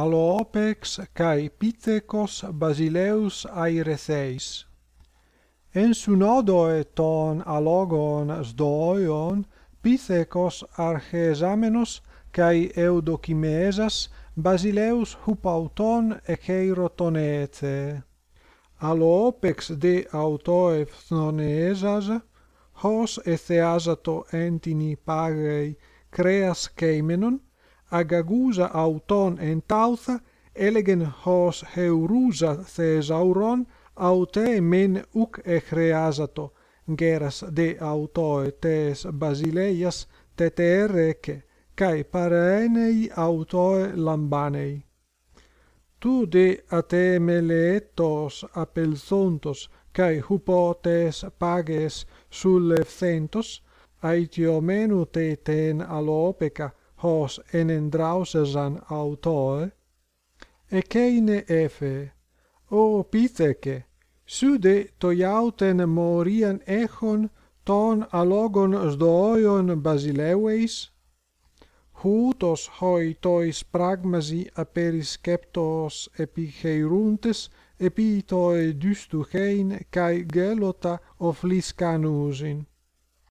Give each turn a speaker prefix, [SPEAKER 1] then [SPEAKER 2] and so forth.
[SPEAKER 1] alopex kai Pithecos Basileus Airetheis. En synodoe ton alogon sdoion Pithecos Archesamenos kai Eudokimesas Basileus hupauton echeirotonete. alopex de autoefthnonesas hos etheasato entini pagei creas keimenon agagusa auton entautha elegen hos heurusa thesauron aute men uk echreasato geras de autoe tes basileias tetereke kai parenei autoe lambanei. Tu de atemeletos apelzontos kai hupotes pages sulle fentos aitio menu te ten alopeca hos enendrausazan autoe, ekeine efe, o pitheke, sude toiauten morian echon ton alogon sdoion basileueis, hutos hoi tois pragmasi aperiskeptos epi heiruntes, epi toi dystuchein kai gelota ofliscanusin.